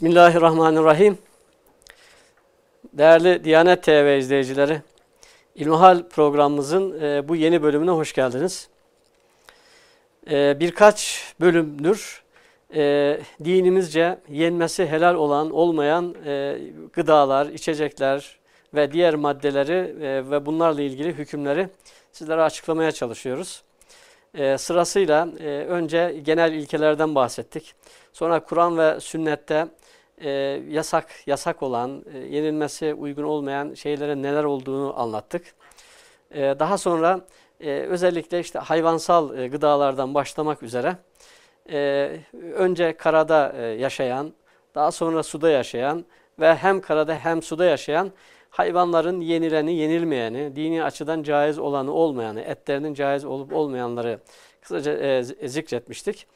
Bismillahirrahmanirrahim. Değerli Diyanet TV izleyicileri, İlmihal programımızın e, bu yeni bölümüne hoş geldiniz. E, birkaç bölümdür e, dinimizce yenmesi helal olan, olmayan gıdalar, içecekler ve diğer maddeleri ve bunlarla ilgili hükümleri sizlere açıklamaya çalışıyoruz. Sırasıyla önce genel ilkelerden bahsettik. Sonra Kur'an ve sünnette e, yasak yasak olan, e, yenilmesi uygun olmayan şeylerin neler olduğunu anlattık. E, daha sonra e, özellikle işte hayvansal e, gıdalardan başlamak üzere e, önce karada e, yaşayan, daha sonra suda yaşayan ve hem karada hem suda yaşayan hayvanların yenileni, yenilmeyeni, dini açıdan caiz olanı olmayanı, etlerinin caiz olup olmayanları kısaca e, zikretmiştik.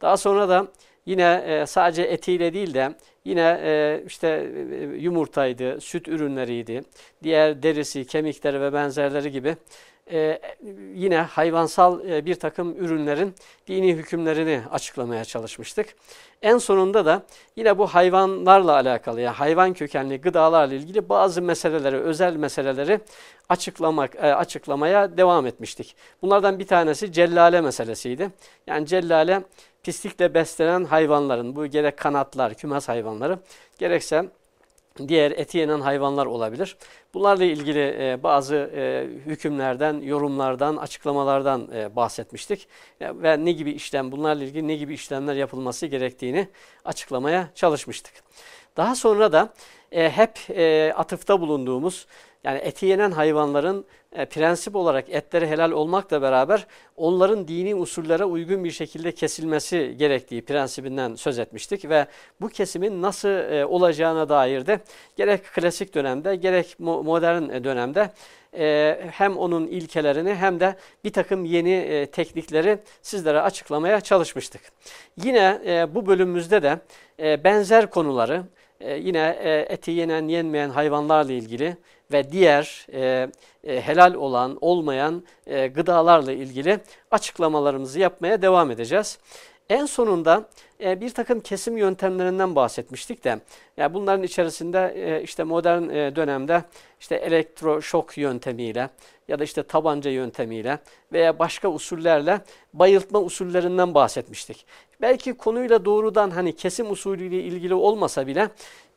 Daha sonra da yine e, sadece etiyle değil de yine e, işte e, yumurtaydı, süt ürünleriydi, diğer derisi, kemikleri ve benzerleri gibi e, yine hayvansal e, bir takım ürünlerin dini hükümlerini açıklamaya çalışmıştık. En sonunda da yine bu hayvanlarla alakalı, yani hayvan kökenli gıdalarla ilgili bazı meseleleri, özel meseleleri açıklamak, e, açıklamaya devam etmiştik. Bunlardan bir tanesi cellale meselesiydi. Yani cellale pislikle beslenen hayvanların, bu gerek kanatlar, kümes hayvanları, gerekse diğer eti yenen hayvanlar olabilir. Bunlarla ilgili e, bazı e, hükümlerden, yorumlardan, açıklamalardan e, bahsetmiştik. Ve ne gibi işlem, bunlarla ilgili ne gibi işlemler yapılması gerektiğini açıklamaya çalışmıştık. Daha sonra da hep atıfta bulunduğumuz yani eti yenen hayvanların e, prensip olarak etleri helal olmakla beraber onların dini usullere uygun bir şekilde kesilmesi gerektiği prensibinden söz etmiştik ve bu kesimin nasıl e, olacağına dair de gerek klasik dönemde gerek mo modern dönemde e, hem onun ilkelerini hem de bir takım yeni e, teknikleri sizlere açıklamaya çalışmıştık. Yine e, bu bölümümüzde de e, benzer konuları e, yine e, eti yenen yenmeyen hayvanlarla ilgili ve diğer e, e, helal olan olmayan e, gıdalarla ilgili açıklamalarımızı yapmaya devam edeceğiz. En sonunda e, bir takım kesim yöntemlerinden bahsetmiştik de yani bunların içerisinde e, işte modern e, dönemde işte elektroşok yöntemiyle ya da işte tabanca yöntemiyle veya başka usullerle bayıltma usullerinden bahsetmiştik. Belki konuyla doğrudan hani kesim usulüyle ilgili olmasa bile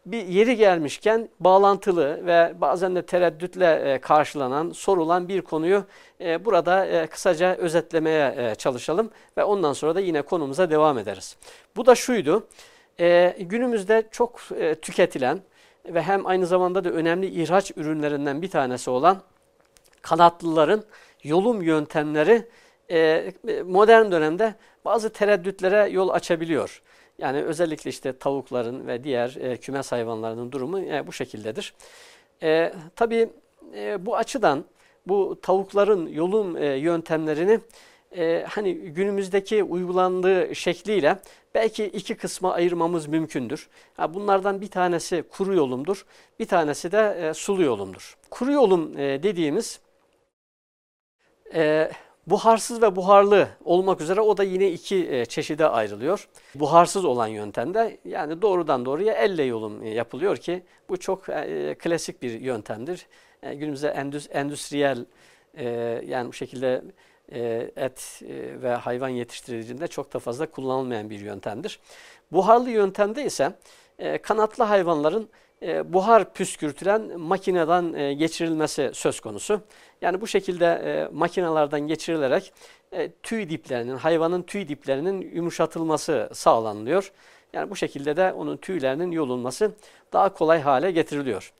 bir yeri gelmişken bağlantılı ve bazen de tereddütle e, karşılanan, sorulan bir konuyu e, burada e, kısaca özetlemeye çalışalım ve ondan sonra da yine konumuza devam ederiz. Bu da şuydu, günümüzde çok tüketilen ve hem aynı zamanda da önemli ihraç ürünlerinden bir tanesi olan kanatlıların yolum yöntemleri modern dönemde bazı tereddütlere yol açabiliyor. Yani özellikle işte tavukların ve diğer e, kümes hayvanlarının durumu e, bu şekildedir. E, tabii e, bu açıdan bu tavukların yolum e, yöntemlerini e, hani günümüzdeki uygulandığı şekliyle belki iki kısma ayırmamız mümkündür. Ha, bunlardan bir tanesi kuru yolumdur, bir tanesi de e, sulu yolumdur. Kuru yolum e, dediğimiz e, Buharsız ve buharlı olmak üzere o da yine iki e, çeşide ayrılıyor. Buharsız olan yöntemde yani doğrudan doğruya elle yolum e, yapılıyor ki bu çok e, klasik bir yöntemdir. Günümüzde endüs, endüstriyel yani bu şekilde et ve hayvan yetiştiricinde çok da fazla kullanılmayan bir yöntemdir. Buharlı yöntemde ise kanatlı hayvanların e, buhar püskürtülen makineden e, geçirilmesi söz konusu. Yani bu şekilde e, makinelerden geçirilerek e, tüy diplerinin, hayvanın tüy diplerinin yumuşatılması sağlanılıyor. Yani bu şekilde de onun tüylerinin yolunması daha kolay hale getiriliyor.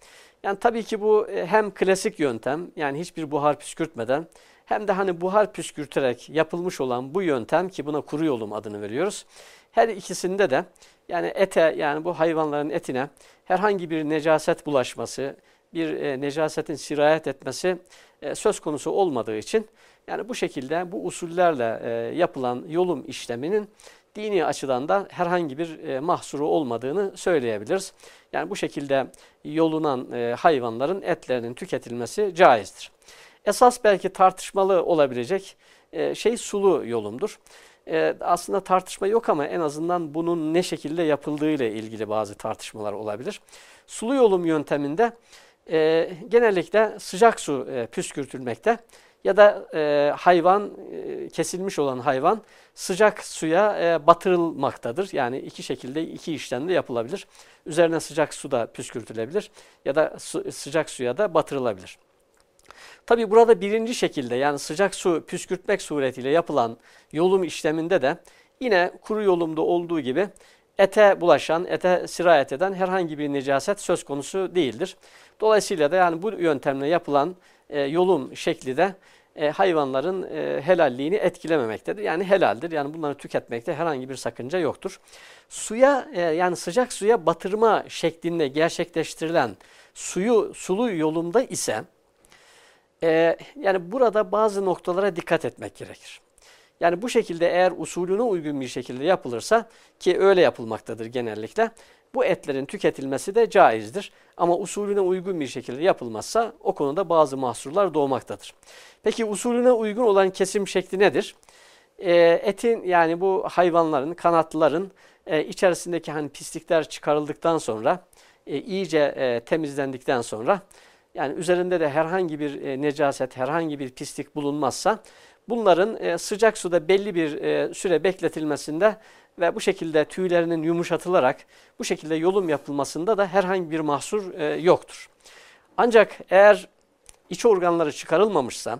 Yani tabii ki bu hem klasik yöntem yani hiçbir buhar püskürtmeden hem de hani buhar püskürterek yapılmış olan bu yöntem ki buna kuru yolum adını veriyoruz. Her ikisinde de yani ete yani bu hayvanların etine herhangi bir necaset bulaşması, bir e, necasetin sirayet etmesi e, söz konusu olmadığı için yani bu şekilde bu usullerle e, yapılan yolum işleminin dini açıdan da herhangi bir e, mahsuru olmadığını söyleyebiliriz. Yani bu şekilde yolunan e, hayvanların etlerinin tüketilmesi caizdir. Esas belki tartışmalı olabilecek e, şey sulu yolumdur. E, aslında tartışma yok ama en azından bunun ne şekilde yapıldığı ile ilgili bazı tartışmalar olabilir. Sulu yolum yönteminde e, genellikle sıcak su e, püskürtülmekte ya da e, hayvan e, kesilmiş olan hayvan sıcak suya e, batırılmaktadır. Yani iki şekilde iki işlemde yapılabilir. Üzerine sıcak su da püskürtülebilir ya da su, sıcak suya da batırılabilir. Tabi burada birinci şekilde yani sıcak su püskürtmek suretiyle yapılan yolum işleminde de yine kuru yolumda olduğu gibi ete bulaşan, ete sirayet eden herhangi bir necaset söz konusu değildir. Dolayısıyla da yani bu yöntemle yapılan e, yolum şekli de e, hayvanların e, helalliğini etkilememektedir. Yani helaldir. Yani bunları tüketmekte herhangi bir sakınca yoktur. Suya e, yani sıcak suya batırma şeklinde gerçekleştirilen suyu sulu yolumda ise e, yani burada bazı noktalara dikkat etmek gerekir. Yani bu şekilde eğer usulüne uygun bir şekilde yapılırsa ki öyle yapılmaktadır genellikle bu etlerin tüketilmesi de caizdir. Ama usulüne uygun bir şekilde yapılmazsa o konuda bazı mahsurlar doğmaktadır. Peki usulüne uygun olan kesim şekli nedir? E, etin yani bu hayvanların, kanatlıların e, içerisindeki hani pislikler çıkarıldıktan sonra e, iyice e, temizlendikten sonra yani üzerinde de herhangi bir e, necaset, herhangi bir pislik bulunmazsa bunların e, sıcak suda belli bir e, süre bekletilmesinde ve bu şekilde tüylerinin yumuşatılarak bu şekilde yolum yapılmasında da herhangi bir mahsur yoktur. Ancak eğer iç organları çıkarılmamışsa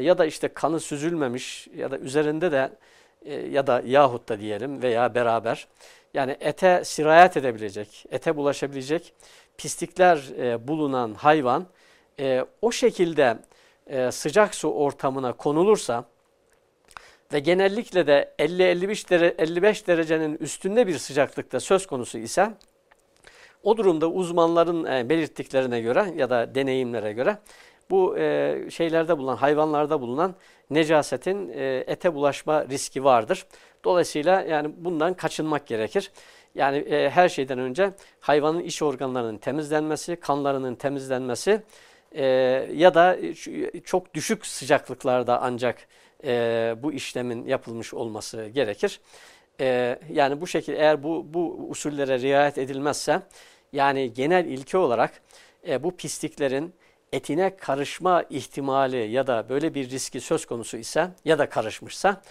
ya da işte kanı süzülmemiş ya da üzerinde de ya da yahut da diyelim veya beraber yani ete sirayet edebilecek, ete bulaşabilecek pislikler e, bulunan hayvan e, o şekilde e, sıcak su ortamına konulursa ve genellikle de 50-55 dere 55 derecenin üstünde bir sıcaklıkta söz konusu ise o durumda uzmanların e, belirttiklerine göre ya da deneyimlere göre bu e, şeylerde bulunan hayvanlarda bulunan necasetin e, ete bulaşma riski vardır. Dolayısıyla yani bundan kaçınmak gerekir. Yani e, her şeyden önce hayvanın iç organlarının temizlenmesi, kanlarının temizlenmesi e, ya da çok düşük sıcaklıklarda ancak e, bu işlemin yapılmış olması gerekir. E, yani bu şekilde eğer bu, bu usullere riayet edilmezse yani genel ilke olarak e, bu pisliklerin etine karışma ihtimali ya da böyle bir riski söz konusu ise ya da karışmışsa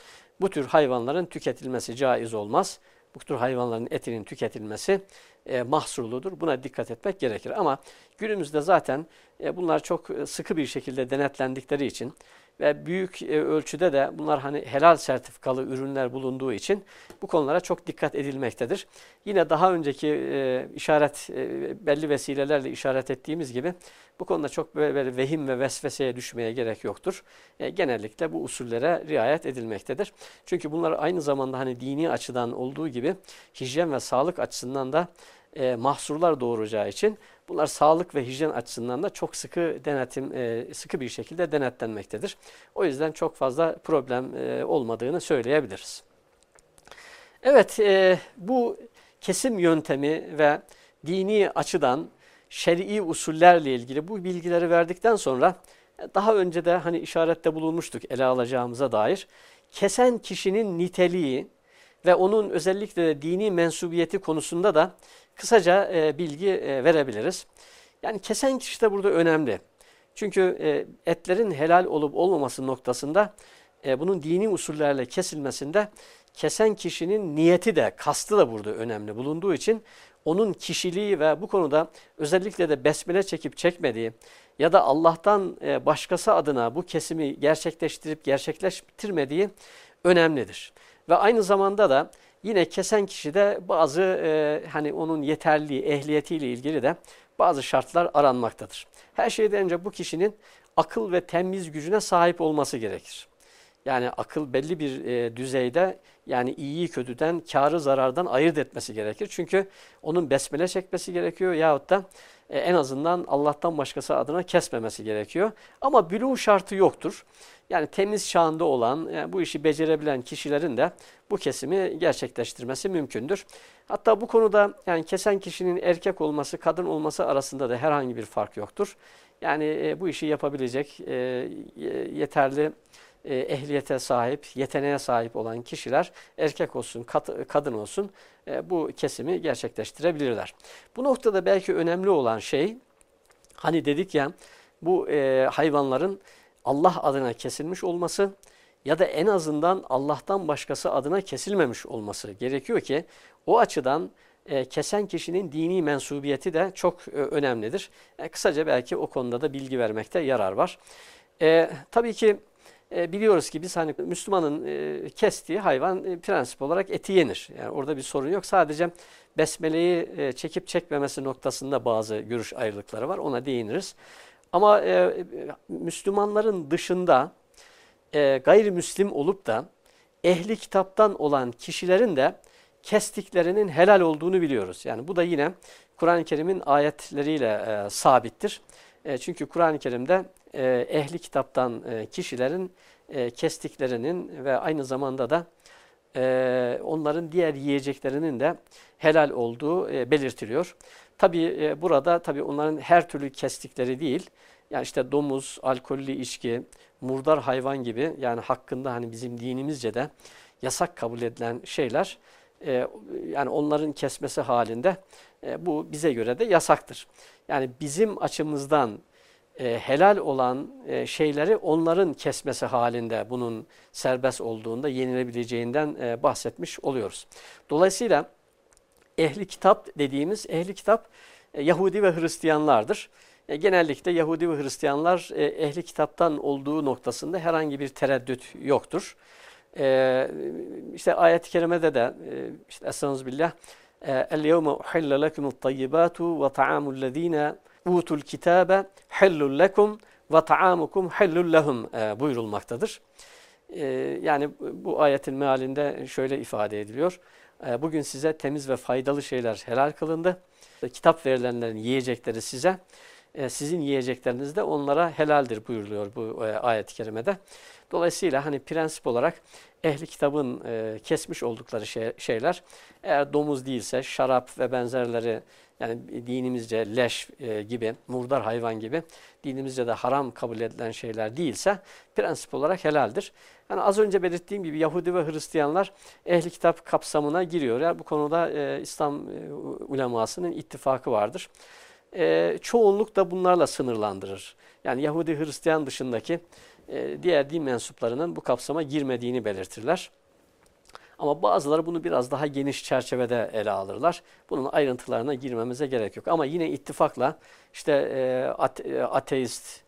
bu tür hayvanların tüketilmesi caiz olmaz. Bu tür hayvanların etinin tüketilmesi e, mahsurludur. Buna dikkat etmek gerekir. Ama günümüzde zaten e, bunlar çok e, sıkı bir şekilde denetlendikleri için ve büyük e, ölçüde de bunlar hani helal sertifikalı ürünler bulunduğu için bu konulara çok dikkat edilmektedir. Yine daha önceki e, işaret e, belli vesilelerle işaret ettiğimiz gibi bu konuda çok böyle, vehim ve vesveseye düşmeye gerek yoktur. E, genellikle bu usullere riayet edilmektedir. Çünkü bunlar aynı zamanda hani dini açıdan olduğu gibi hijyen ve sağlık açısından da e, mahsurlar doğuracağı için bunlar sağlık ve hijyen açısından da çok sıkı denetim, e, sıkı bir şekilde denetlenmektedir. O yüzden çok fazla problem e, olmadığını söyleyebiliriz. Evet, e, bu kesim yöntemi ve dini açıdan şer'i usullerle ilgili bu bilgileri verdikten sonra daha önce de hani işarette bulunmuştuk ele alacağımıza dair. Kesen kişinin niteliği ve onun özellikle de dini mensubiyeti konusunda da kısaca e, bilgi e, verebiliriz. Yani kesen kişi de burada önemli. Çünkü e, etlerin helal olup olmaması noktasında e, bunun dini usullerle kesilmesinde kesen kişinin niyeti de, kastı da burada önemli bulunduğu için onun kişiliği ve bu konuda özellikle de besmele çekip çekmediği ya da Allah'tan e, başkası adına bu kesimi gerçekleştirip gerçekleştirmediği önemlidir. Ve aynı zamanda da yine kesen kişide bazı e, hani onun yeterliği, ehliyetiyle ilgili de bazı şartlar aranmaktadır. Her şeyden önce bu kişinin akıl ve temiz gücüne sahip olması gerekir. Yani akıl belli bir e, düzeyde yani iyiyi kötüden, karı zarardan ayırt etmesi gerekir. Çünkü onun besmele çekmesi gerekiyor yahut da e, en azından Allah'tan başkası adına kesmemesi gerekiyor. Ama bülû şartı yoktur. Yani temiz şağında olan, yani bu işi becerebilen kişilerin de bu kesimi gerçekleştirmesi mümkündür. Hatta bu konuda yani kesen kişinin erkek olması, kadın olması arasında da herhangi bir fark yoktur. Yani e, bu işi yapabilecek e, yeterli e, ehliyete sahip, yeteneğe sahip olan kişiler erkek olsun, kadın olsun e, bu kesimi gerçekleştirebilirler. Bu noktada belki önemli olan şey hani dedik ya bu e, hayvanların Allah adına kesilmiş olması ya da en azından Allah'tan başkası adına kesilmemiş olması gerekiyor ki o açıdan kesen kişinin dini mensubiyeti de çok önemlidir. Kısaca belki o konuda da bilgi vermekte yarar var. Tabii ki e, biliyoruz ki biz hani Müslümanın e, kestiği hayvan e, prensip olarak eti yenir. Yani orada bir sorun yok. Sadece besmeleyi e, çekip çekmemesi noktasında bazı görüş ayrılıkları var. Ona değiniriz. Ama Müslümanların dışında gayrimüslim olup da ehli kitaptan olan kişilerin de kestiklerinin helal olduğunu biliyoruz. Yani bu da yine Kur'an-ı Kerim'in ayetleriyle sabittir. E, çünkü Kur'an-ı Kerim'de e, ehli kitaptan e, kişilerin e, kestiklerinin ve aynı zamanda da e, onların diğer yiyeceklerinin de helal olduğu e, belirtiliyor. Tabi e, burada tabi onların her türlü kestikleri değil. Yani işte domuz, alkollü içki, murdar hayvan gibi yani hakkında hani bizim dinimizce de yasak kabul edilen şeyler e, yani onların kesmesi halinde e, bu bize göre de yasaktır. Yani bizim açımızdan e, helal olan e, şeyleri onların kesmesi halinde bunun serbest olduğunda yenilebileceğinden e, bahsetmiş oluyoruz. Dolayısıyla ehli kitap dediğimiz ehli kitap e, Yahudi ve Hristiyanlardır. E, genellikle Yahudi ve Hristiyanlar e, ehli kitaptan olduğu noktasında herhangi bir tereddüt yoktur. E, işte ayet-i kerimede de e, işte Estağfirullah uhille lekumut tayyibatu ve ta'amul lezine utul kitabe hillul lekum ve ta'amukum hillul lehum e, buyurulmaktadır. E, yani bu ayetin mealinde şöyle ifade ediliyor. E, bugün size temiz ve faydalı şeyler helal kılındı. Kitap verilenlerin yiyecekleri size, sizin yiyecekleriniz de onlara helaldir buyuruluyor bu ayet-i kerimede. Dolayısıyla hani prensip olarak ehli kitabın e, kesmiş oldukları şey, şeyler eğer domuz değilse şarap ve benzerleri yani dinimizce leş e, gibi, murdar hayvan gibi dinimizce de haram kabul edilen şeyler değilse prensip olarak helaldir. Yani az önce belirttiğim gibi Yahudi ve Hristiyanlar ehli kitap kapsamına giriyor. Yani bu konuda e, İslam e, ulemasının ittifakı vardır. E, çoğunluk da bunlarla sınırlandırır. Yani Yahudi Hristiyan dışındaki e, diğer din mensuplarının bu kapsama girmediğini belirtirler. Ama bazıları bunu biraz daha geniş çerçevede ele alırlar. Bunun ayrıntılarına girmemize gerek yok. Ama yine ittifakla işte e, ate, ateist,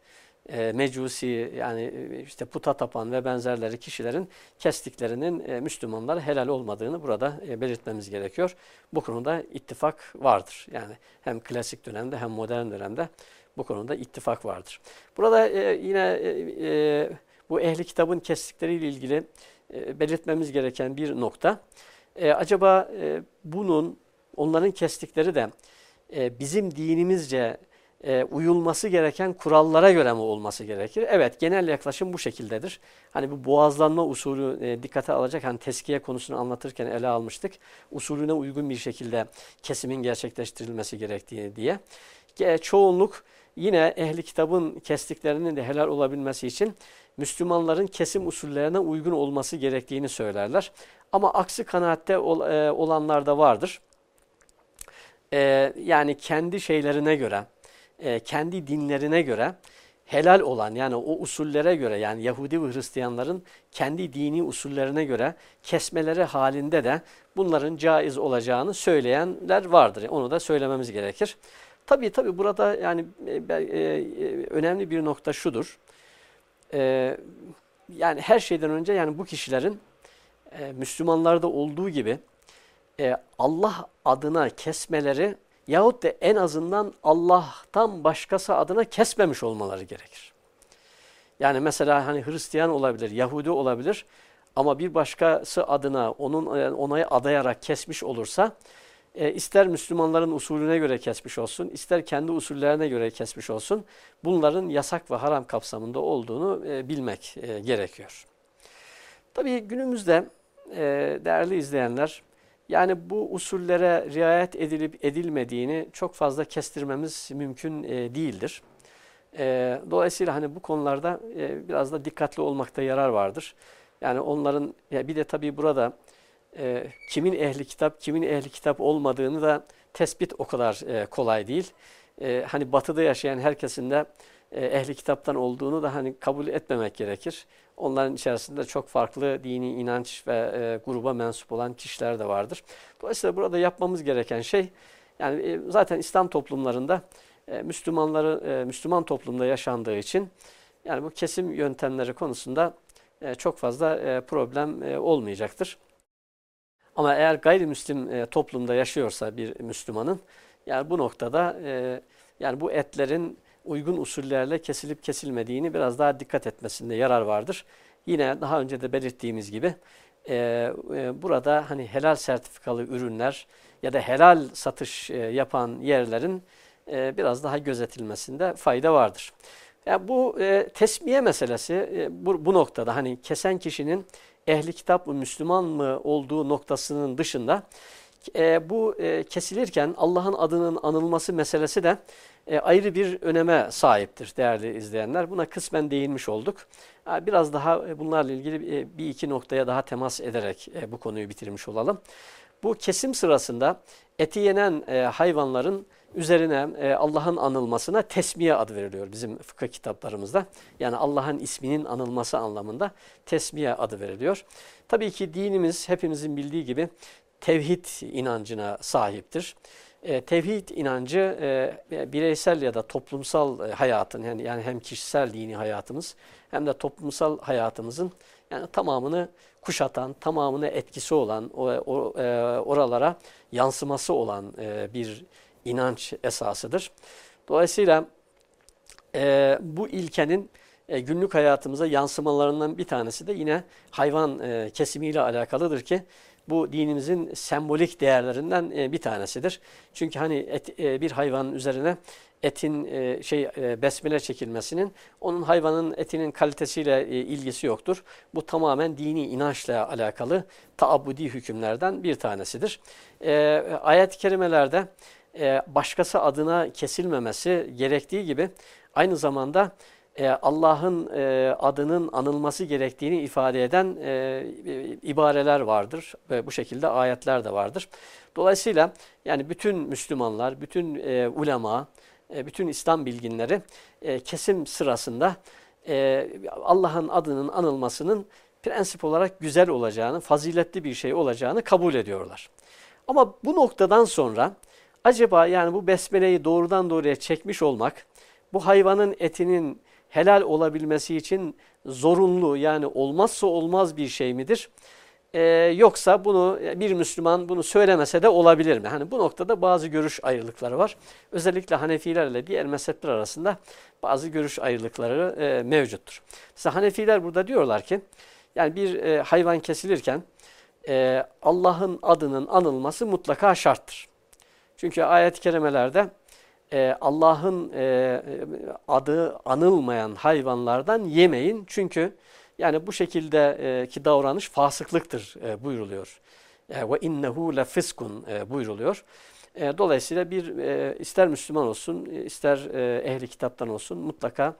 e, mecusi yani e, işte puta tapan ve benzerleri kişilerin kestiklerinin e, Müslümanlara helal olmadığını burada e, belirtmemiz gerekiyor. Bu konuda ittifak vardır. Yani hem klasik dönemde hem modern dönemde bu konuda ittifak vardır. Burada e, yine e, e, bu ehli kitabın kestikleriyle ilgili e, belirtmemiz gereken bir nokta. E, acaba e, bunun onların kestikleri de e, bizim dinimizce e, uyulması gereken kurallara göre mi olması gerekir? Evet genel yaklaşım bu şekildedir. Hani bu boğazlanma usulü e, dikkate alacak hani teskiye konusunu anlatırken ele almıştık. Usulüne uygun bir şekilde kesimin gerçekleştirilmesi gerektiği diye. E, çoğunluk yine ehli kitabın kestiklerinin de helal olabilmesi için Müslümanların kesim usullerine uygun olması gerektiğini söylerler. Ama aksi kanaatte ol, e, olanlar da vardır. E, yani kendi şeylerine göre, e, kendi dinlerine göre helal olan yani o usullere göre yani Yahudi ve Hristiyanların kendi dini usullerine göre kesmeleri halinde de bunların caiz olacağını söyleyenler vardır. Onu da söylememiz gerekir. Tabii tabii burada yani e, e, önemli bir nokta şudur. E, yani her şeyden önce yani bu kişilerin e, Müslümanlarda olduğu gibi e, Allah adına kesmeleri yahut da en azından Allah'tan başkası adına kesmemiş olmaları gerekir. Yani mesela hani Hristiyan olabilir, Yahudi olabilir ama bir başkası adına onun e, onayı adayarak kesmiş olursa e, ister Müslümanların usulüne göre kesmiş olsun, ister kendi usullerine göre kesmiş olsun, bunların yasak ve haram kapsamında olduğunu e, bilmek e, gerekiyor. Tabii günümüzde e, değerli izleyenler, yani bu usullere riayet edilip edilmediğini çok fazla kestirmemiz mümkün e, değildir. E, dolayısıyla hani bu konularda e, biraz da dikkatli olmakta yarar vardır. Yani onların bir de tabii burada kimin ehli kitap, kimin ehli kitap olmadığını da tespit o kadar kolay değil. Hani batıda yaşayan herkesin de ehli kitaptan olduğunu da hani kabul etmemek gerekir. Onların içerisinde çok farklı dini inanç ve e, gruba mensup olan kişiler de vardır. Dolayısıyla burada yapmamız gereken şey yani e, zaten İslam toplumlarında e, Müslümanları e, Müslüman toplumda yaşandığı için yani bu kesim yöntemleri konusunda e, çok fazla e, problem e, olmayacaktır. Ama eğer gayrimüslim e, toplumda yaşıyorsa bir Müslümanın yani bu noktada e, yani bu etlerin uygun usullerle kesilip kesilmediğini biraz daha dikkat etmesinde yarar vardır. Yine daha önce de belirttiğimiz gibi e, e, burada hani helal sertifikalı ürünler ya da helal satış e, yapan yerlerin e, biraz daha gözetilmesinde fayda vardır. Yani bu e, tesmiye meselesi e, bu, bu noktada hani kesen kişinin ehli kitap mı Müslüman mı olduğu noktasının dışında e, bu e, kesilirken Allah'ın adının anılması meselesi de e, ayrı bir öneme sahiptir değerli izleyenler. Buna kısmen değinmiş olduk. E, biraz daha e, bunlarla ilgili bir iki noktaya daha temas ederek bu konuyu bitirmiş olalım. Bu kesim sırasında eti yenen hayvanların üzerine Allah'ın anılmasına tesmiye adı veriliyor bizim fıkıh kitaplarımızda. Yani Allah'ın isminin anılması anlamında tesmiye adı veriliyor. Tabii ki dinimiz hepimizin bildiği gibi tevhid inancına sahiptir. E, tevhid inancı e, bireysel ya da toplumsal e, hayatın yani, yani hem kişisel dini hayatımız hem de toplumsal hayatımızın yani tamamını kuşatan, tamamını etkisi olan, e, oralara yansıması olan e, bir inanç esasıdır. Dolayısıyla e, bu ilkenin e, günlük hayatımıza yansımalarından bir tanesi de yine hayvan e, kesimiyle alakalıdır ki bu dinimizin sembolik değerlerinden e, bir tanesidir. Çünkü hani et, e, bir hayvanın üzerine etin e, şey e, besmele çekilmesinin onun hayvanın etinin kalitesiyle ilgisi yoktur. Bu tamamen dini inançla alakalı taabbudi hükümlerden bir tanesidir. Ayet-i kerimelerde başkası adına kesilmemesi gerektiği gibi aynı zamanda e, Allah'ın e, adının anılması gerektiğini ifade eden e, ibareler vardır ve bu şekilde ayetler de vardır. Dolayısıyla yani bütün Müslümanlar, bütün e, ulema, e, bütün İslam bilginleri e, kesim sırasında e, Allah'ın adının anılmasının prensip olarak güzel olacağını, faziletli bir şey olacağını kabul ediyorlar. Ama bu noktadan sonra acaba yani bu besmeleyi doğrudan doğruya çekmiş olmak, bu hayvanın etinin helal olabilmesi için zorunlu yani olmazsa olmaz bir şey midir? Ee, yoksa bunu bir Müslüman bunu söylemese de olabilir mi? Hani bu noktada bazı görüş ayrılıkları var. Özellikle Hanefilerle diğer mezhepler arasında bazı görüş ayrılıkları e, mevcuttur. Mesela Hanefiler burada diyorlar ki yani bir e, hayvan kesilirken e, Allah'ın adının anılması mutlaka şarttır. Çünkü ayet-i kerimelerde e, Allah'ın e, adı anılmayan hayvanlardan yemeyin. Çünkü yani bu şekilde e, davranış fasıklıktır e, buyruluyor. E, ve innehu le fiskun e, buyruluyor. E, dolayısıyla bir e, ister Müslüman olsun, ister e, ehli kitaptan olsun mutlaka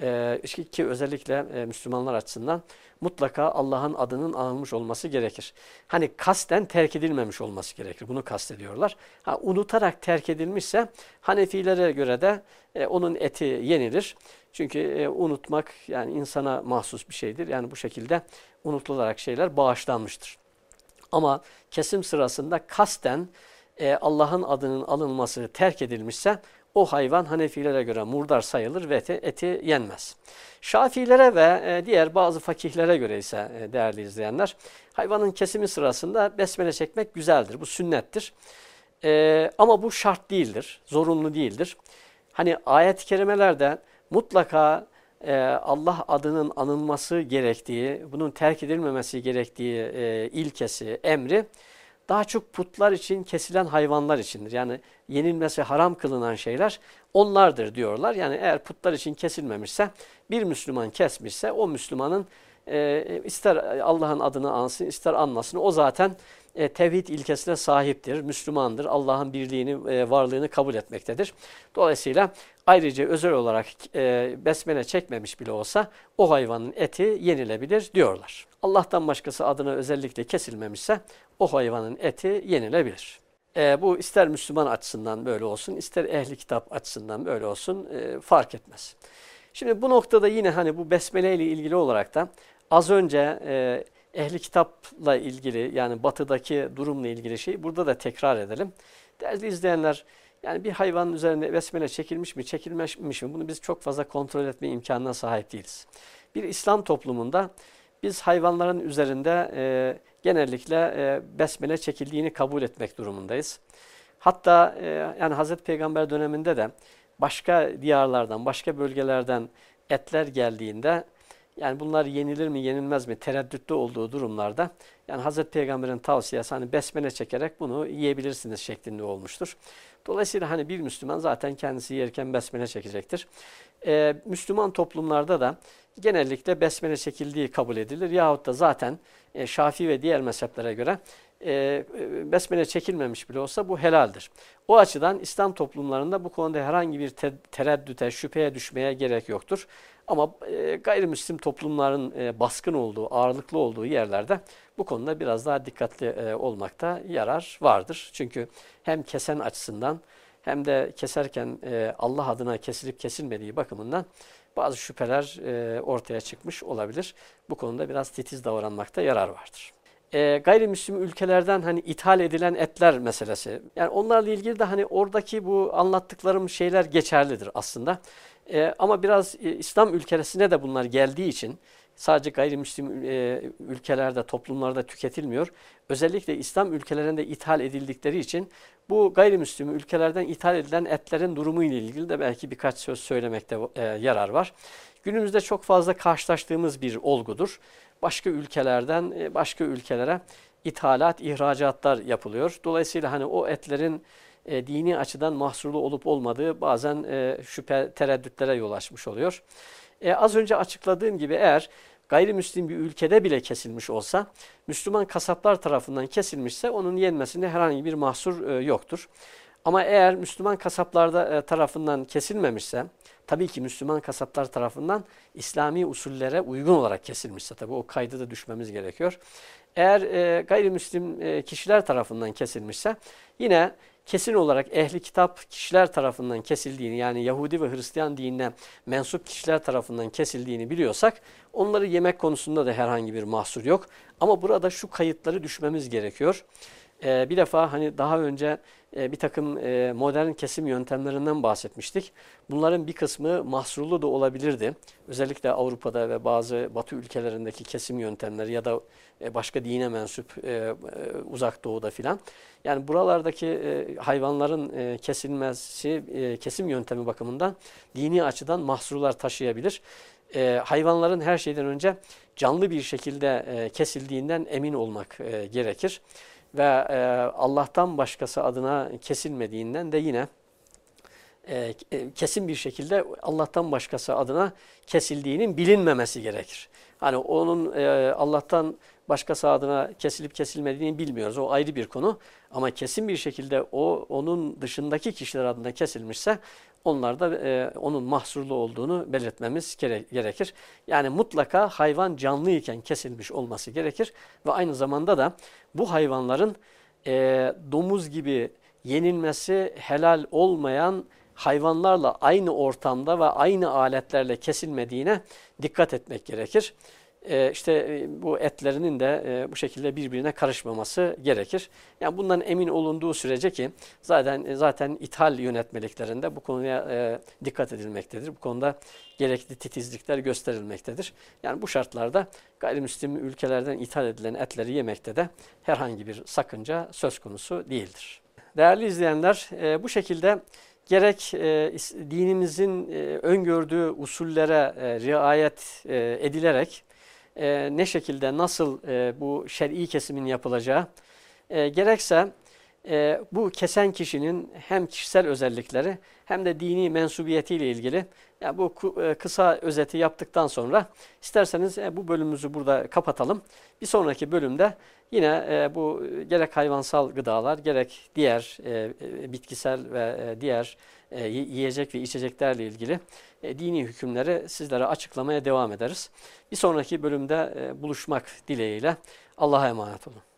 e, ki özellikle e, Müslümanlar açısından mutlaka Allah'ın adının anılmış olması gerekir. Hani kasten terk edilmemiş olması gerekir. Bunu kastediyorlar. Ha, unutarak terk edilmişse Hanefilere göre de e, onun eti yenilir. Çünkü e, unutmak yani insana mahsus bir şeydir. Yani bu şekilde unutularak şeyler bağışlanmıştır. Ama kesim sırasında kasten e, Allah'ın adının alınması terk edilmişse o hayvan Hanefilere göre murdar sayılır ve eti, eti yenmez. Şafilere ve e, diğer bazı fakihlere göre ise e, değerli izleyenler hayvanın kesimi sırasında besmele çekmek güzeldir. Bu sünnettir. E, ama bu şart değildir, zorunlu değildir. Hani ayet-i kerimelerde mutlaka e, Allah adının anılması gerektiği, bunun terk edilmemesi gerektiği e, ilkesi, emri daha çok putlar için kesilen hayvanlar içindir. Yani yenilmesi haram kılınan şeyler onlardır diyorlar. Yani eğer putlar için kesilmemişse bir Müslüman kesmişse o Müslümanın e, ister Allah'ın adını ansın ister anmasın o zaten e, tevhid ilkesine sahiptir, Müslümandır, Allah'ın birliğini, e, varlığını kabul etmektedir. Dolayısıyla ayrıca özel olarak e, besmele çekmemiş bile olsa o hayvanın eti yenilebilir diyorlar. Allah'tan başkası adına özellikle kesilmemişse o hayvanın eti yenilebilir. E, bu ister Müslüman açısından böyle olsun, ister ehli kitap açısından böyle olsun e, fark etmez. Şimdi bu noktada yine hani bu besmele ile ilgili olarak da az önce e, ehli kitapla ilgili yani batıdaki durumla ilgili şeyi burada da tekrar edelim. Değerli izleyenler yani bir hayvanın üzerinde besmele çekilmiş mi çekilmemiş mi bunu biz çok fazla kontrol etme imkanına sahip değiliz. Bir İslam toplumunda biz hayvanların üzerinde e, genellikle e, besmele çekildiğini kabul etmek durumundayız. Hatta e, yani Hazreti Peygamber döneminde de başka diyarlardan, başka bölgelerden etler geldiğinde yani bunlar yenilir mi yenilmez mi tereddütlü olduğu durumlarda yani Hazreti Peygamber'in tavsiyesi hani besmele çekerek bunu yiyebilirsiniz şeklinde olmuştur. Dolayısıyla hani bir Müslüman zaten kendisi yerken besmele çekecektir. Ee, Müslüman toplumlarda da genellikle besmele çekildiği kabul edilir. Yahut da zaten e, Şafii ve diğer mezheplere göre e, besmele çekilmemiş bile olsa bu helaldir. O açıdan İslam toplumlarında bu konuda herhangi bir te tereddüte, şüpheye düşmeye gerek yoktur. Ama e, gayrimüslim toplumların e, baskın olduğu, ağırlıklı olduğu yerlerde bu konuda biraz daha dikkatli e, olmakta yarar vardır. Çünkü hem kesen açısından hem de keserken e, Allah adına kesilip kesilmediği bakımından bazı şüpheler e, ortaya çıkmış olabilir. Bu konuda biraz titiz davranmakta yarar vardır. E, gayrimüslim ülkelerden hani ithal edilen etler meselesi. Yani onlarla ilgili de hani oradaki bu anlattıklarım şeyler geçerlidir aslında. E, ama biraz e, İslam ülkesine de bunlar geldiği için sadece gayrimüslim e, ülkelerde, toplumlarda tüketilmiyor. Özellikle İslam ülkelerinde ithal edildikleri için bu gayrimüslim ülkelerden ithal edilen etlerin durumu ile ilgili de belki birkaç söz söylemekte e, yarar var. Günümüzde çok fazla karşılaştığımız bir olgudur. Başka ülkelerden e, başka ülkelere ithalat, ihracatlar yapılıyor. Dolayısıyla hani o etlerin e, dini açıdan mahsurlu olup olmadığı bazen e, şüphe, tereddütlere yol açmış oluyor. E, az önce açıkladığım gibi eğer gayrimüslim bir ülkede bile kesilmiş olsa, Müslüman kasaplar tarafından kesilmişse onun yenmesinde herhangi bir mahsur e, yoktur. Ama eğer Müslüman kasaplarda e, tarafından kesilmemişse, tabii ki Müslüman kasaplar tarafından İslami usullere uygun olarak kesilmişse, tabii o kaydı da düşmemiz gerekiyor. Eğer e, gayrimüslim e, kişiler tarafından kesilmişse, yine kesin olarak ehli kitap kişiler tarafından kesildiğini yani Yahudi ve Hristiyan dinine mensup kişiler tarafından kesildiğini biliyorsak onları yemek konusunda da herhangi bir mahsur yok. Ama burada şu kayıtları düşmemiz gerekiyor. Ee, bir defa hani daha önce e, bir takım e, modern kesim yöntemlerinden bahsetmiştik. Bunların bir kısmı mahsurlu da olabilirdi. Özellikle Avrupa'da ve bazı Batı ülkelerindeki kesim yöntemleri ya da e, başka dine mensup uzak doğuda filan. Yani buralardaki hayvanların kesilmesi, kesim yöntemi bakımından dini açıdan mahsurlar taşıyabilir. Hayvanların her şeyden önce canlı bir şekilde kesildiğinden emin olmak gerekir ve e, Allah'tan başkası adına kesilmediğinden de yine e, e, kesin bir şekilde Allah'tan başkası adına kesildiğinin bilinmemesi gerekir. Hani onun e, Allah'tan başkası adına kesilip kesilmediğini bilmiyoruz. O ayrı bir konu. Ama kesin bir şekilde o onun dışındaki kişiler adına kesilmişse onlarda e, onun mahsurlu olduğunu belirtmemiz gere gerekir. Yani mutlaka hayvan canlı iken kesilmiş olması gerekir ve aynı zamanda da bu hayvanların e, domuz gibi yenilmesi helal olmayan hayvanlarla aynı ortamda ve aynı aletlerle kesilmediğine dikkat etmek gerekir e, işte e, bu etlerinin de e, bu şekilde birbirine karışmaması gerekir. Yani bundan emin olunduğu sürece ki zaten e, zaten ithal yönetmeliklerinde bu konuya dikkat edilmektedir. Bu konuda gerekli titizlikler gösterilmektedir. Yani bu şartlarda gayrimüslim ülkelerden ithal edilen etleri yemekte de herhangi bir sakınca söz konusu değildir. Değerli izleyenler bu şekilde gerek dinimizin öngördüğü usullere riayet edilerek e, ne şekilde nasıl e, bu şer'i kesimin yapılacağı. E, gerekse e, bu kesen kişinin hem kişisel özellikleri hem de dini mensubiyetiyle ilgili yani bu e, kısa özeti yaptıktan sonra isterseniz e, bu bölümümüzü burada kapatalım. Bir sonraki bölümde yine e, bu gerek hayvansal gıdalar gerek diğer bitkisel ve diğer yiyecek ve içeceklerle ilgili dini hükümleri sizlere açıklamaya devam ederiz. Bir sonraki bölümde buluşmak dileğiyle Allah'a emanet olun.